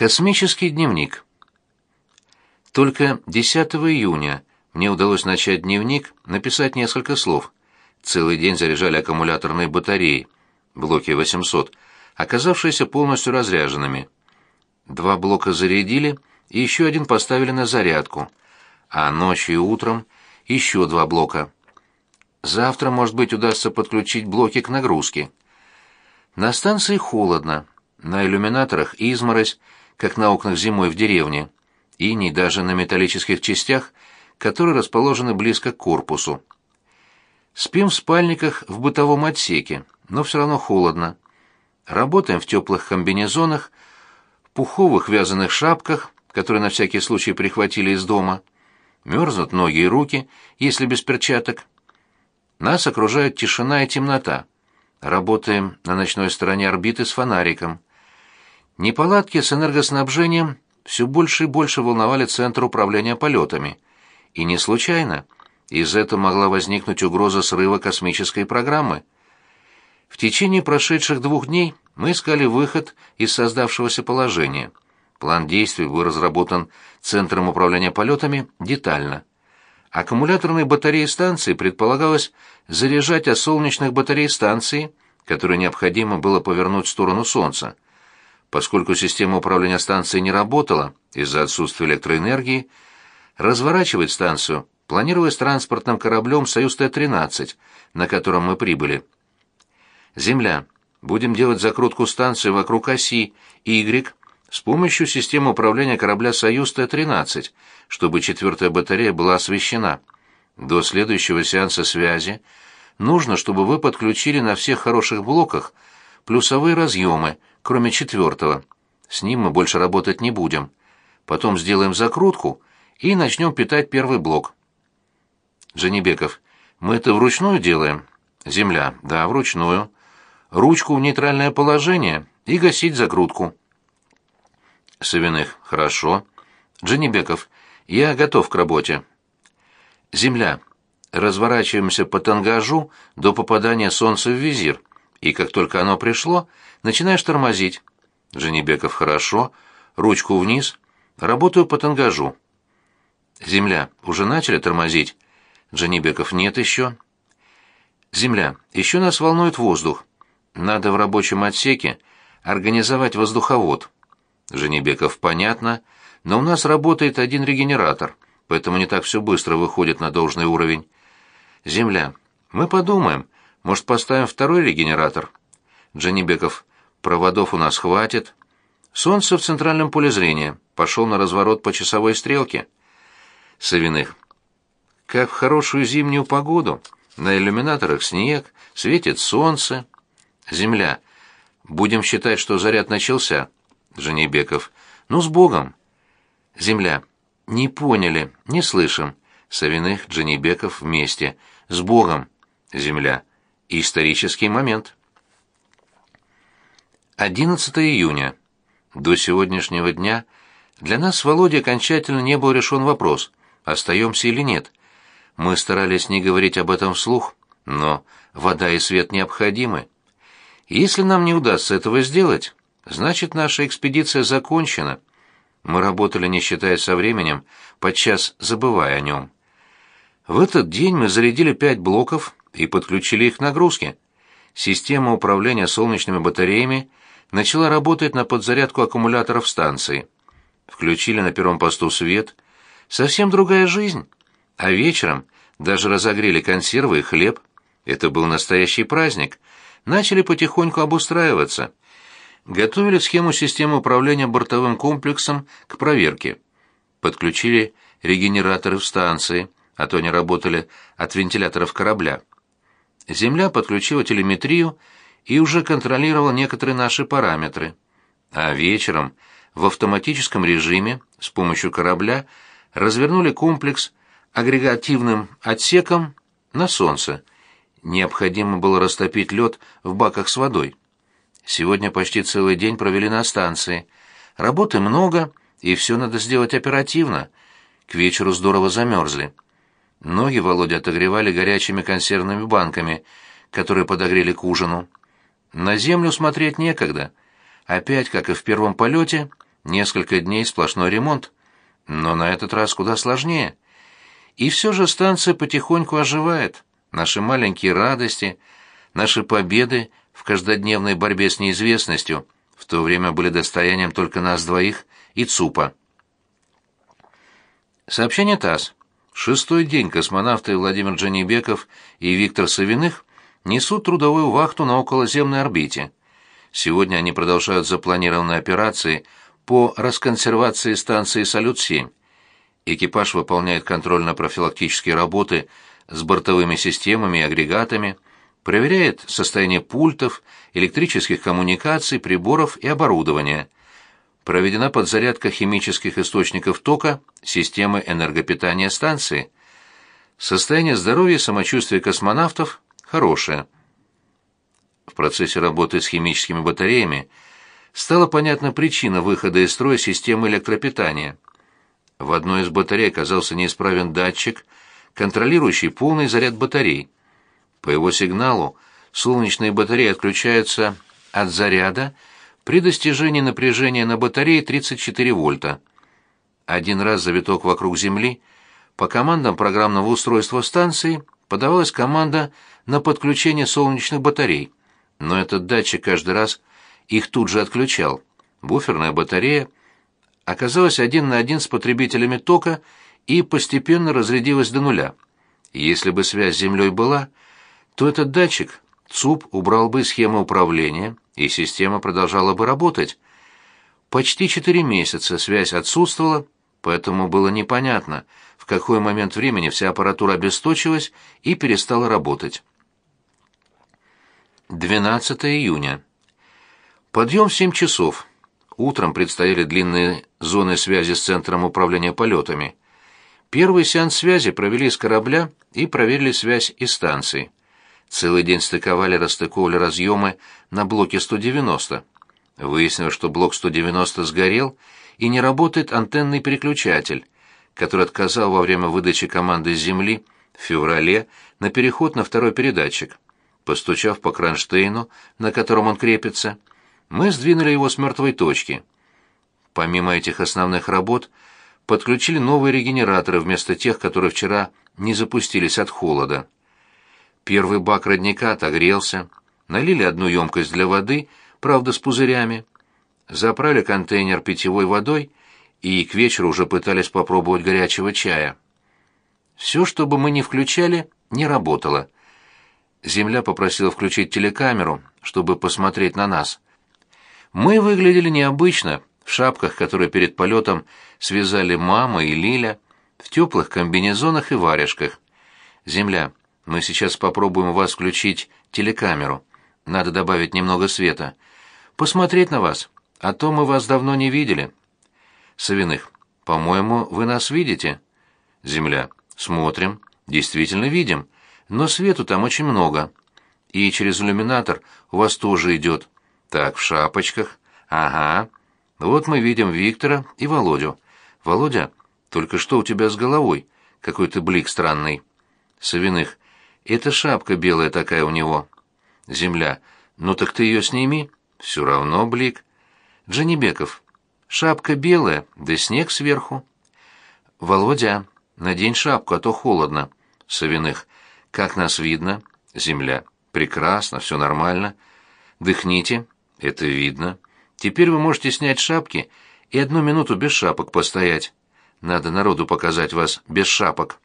Космический дневник. Только 10 июня мне удалось начать дневник, написать несколько слов. Целый день заряжали аккумуляторные батареи, блоки 800, оказавшиеся полностью разряженными. Два блока зарядили и еще один поставили на зарядку, а ночью и утром еще два блока. Завтра, может быть, удастся подключить блоки к нагрузке. На станции холодно, на иллюминаторах изморозь, как на окнах зимой в деревне, и не даже на металлических частях, которые расположены близко к корпусу. Спим в спальниках в бытовом отсеке, но все равно холодно. Работаем в теплых комбинезонах, пуховых вязаных шапках, которые на всякий случай прихватили из дома. Мерзнут ноги и руки, если без перчаток. Нас окружают тишина и темнота. Работаем на ночной стороне орбиты с фонариком. Неполадки с энергоснабжением все больше и больше волновали Центр управления полетами. И не случайно. Из этого могла возникнуть угроза срыва космической программы. В течение прошедших двух дней мы искали выход из создавшегося положения. План действий был разработан Центром управления полетами детально. Аккумуляторные батареи станции предполагалось заряжать от солнечных батарей станции, которые необходимо было повернуть в сторону Солнца. Поскольку система управления станцией не работала из-за отсутствия электроэнергии, разворачивать станцию планировалось транспортным кораблем «Союз Т-13», на котором мы прибыли. Земля. Будем делать закрутку станции вокруг оси Y с помощью системы управления корабля «Союз Т-13», чтобы четвертая батарея была освещена. До следующего сеанса связи нужно, чтобы вы подключили на всех хороших блоках плюсовые разъемы, кроме четвертого. С ним мы больше работать не будем. Потом сделаем закрутку и начнем питать первый блок. Женебеков, мы это вручную делаем? Земля, да, вручную. Ручку в нейтральное положение и гасить закрутку. Савиных, хорошо. Дженебеков, я готов к работе. Земля, разворачиваемся по тангажу до попадания солнца в визир и как только оно пришло, начинаешь тормозить. Женебеков хорошо, ручку вниз, работаю по тангажу. Земля, уже начали тормозить? Женебеков нет еще. Земля, еще нас волнует воздух. Надо в рабочем отсеке организовать воздуховод. Женебеков понятно, но у нас работает один регенератор, поэтому не так все быстро выходит на должный уровень. Земля, мы подумаем, может, поставим второй регенератор? Джанибеков, проводов у нас хватит. Солнце в центральном поле зрения. Пошел на разворот по часовой стрелке. Савиных. Как в хорошую зимнюю погоду. На иллюминаторах снег, светит солнце. Земля. Будем считать, что заряд начался. Женебеков. Ну, с Богом. Земля. Не поняли, не слышим. Савиных, Джанибеков вместе. С Богом. Земля исторический момент. 11 июня. До сегодняшнего дня для нас с Володей окончательно не был решен вопрос, остаемся или нет. Мы старались не говорить об этом вслух, но вода и свет необходимы. Если нам не удастся этого сделать, значит наша экспедиция закончена. Мы работали, не считая со временем, подчас забывая о нем. В этот день мы зарядили пять блоков и подключили их к нагрузке. Система управления солнечными батареями начала работать на подзарядку аккумуляторов станции. Включили на первом посту свет. Совсем другая жизнь. А вечером даже разогрели консервы и хлеб. Это был настоящий праздник. Начали потихоньку обустраиваться. Готовили схему системы управления бортовым комплексом к проверке. Подключили регенераторы в станции, а то они работали от вентиляторов корабля. Земля подключила телеметрию и уже контролировала некоторые наши параметры. А вечером в автоматическом режиме с помощью корабля развернули комплекс агрегативным отсеком на Солнце. Необходимо было растопить лед в баках с водой. Сегодня почти целый день провели на станции. Работы много, и все надо сделать оперативно. К вечеру здорово замерзли. Ноги Володя отогревали горячими консервными банками, которые подогрели к ужину. На землю смотреть некогда. Опять, как и в первом полете, несколько дней сплошной ремонт. Но на этот раз куда сложнее. И все же станция потихоньку оживает. Наши маленькие радости, наши победы в каждодневной борьбе с неизвестностью в то время были достоянием только нас двоих и ЦУПа. Сообщение ТАСС. Шестой день космонавты Владимир Джанибеков и Виктор Савиных несут трудовую вахту на околоземной орбите. Сегодня они продолжают запланированные операции по расконсервации станции «Салют-7». Экипаж выполняет контрольно-профилактические работы с бортовыми системами и агрегатами, проверяет состояние пультов, электрических коммуникаций, приборов и оборудования. Проведена подзарядка химических источников тока системы энергопитания станции. Состояние здоровья и самочувствия космонавтов хорошее. В процессе работы с химическими батареями стала понятна причина выхода из строя системы электропитания. В одной из батарей оказался неисправен датчик, контролирующий полный заряд батарей. По его сигналу солнечные батареи отключаются от заряда при достижении напряжения на батарее 34 вольта. Один раз за виток вокруг Земли по командам программного устройства станции подавалась команда на подключение солнечных батарей, но этот датчик каждый раз их тут же отключал. Буферная батарея оказалась один на один с потребителями тока и постепенно разрядилась до нуля. Если бы связь с Землей была, то этот датчик ЦУП убрал бы схему управления, и система продолжала бы работать. Почти четыре месяца связь отсутствовала, поэтому было непонятно, в какой момент времени вся аппаратура обесточилась и перестала работать. 12 июня. Подъем в 7 часов. Утром предстояли длинные зоны связи с Центром управления полетами. Первый сеанс связи провели с корабля и проверили связь из станции. Целый день стыковали, расстыковывали разъемы на блоке 190. Выяснилось, что блок 190 сгорел, и не работает антенный переключатель, который отказал во время выдачи команды Земли в феврале на переход на второй передатчик. Постучав по кронштейну, на котором он крепится, мы сдвинули его с мертвой точки. Помимо этих основных работ, подключили новые регенераторы вместо тех, которые вчера не запустились от холода. Первый бак родника отогрелся, налили одну емкость для воды, правда с пузырями, заправили контейнер питьевой водой и к вечеру уже пытались попробовать горячего чая. Все, что бы мы ни включали, не работало. Земля попросила включить телекамеру, чтобы посмотреть на нас. Мы выглядели необычно, в шапках, которые перед полетом связали мама и Лиля, в теплых комбинезонах и варежках. Земля, мы сейчас попробуем у вас включить телекамеру. Надо добавить немного света. Посмотреть на вас, а то мы вас давно не видели. Савиных, по-моему, вы нас видите. Земля. Смотрим. Действительно видим. Но свету там очень много. И через иллюминатор у вас тоже идет. Так, в шапочках. Ага. Вот мы видим Виктора и Володю. Володя, только что у тебя с головой? Какой-то блик странный. Савиных. Это шапка белая такая у него. Земля. Ну так ты ее сними. Все равно блик. Джанибеков. Шапка белая, да снег сверху. Володя, надень шапку, а то холодно. Савиных. Как нас видно? Земля. Прекрасно, все нормально. Дыхните. Это видно. Теперь вы можете снять шапки и одну минуту без шапок постоять. Надо народу показать вас без шапок.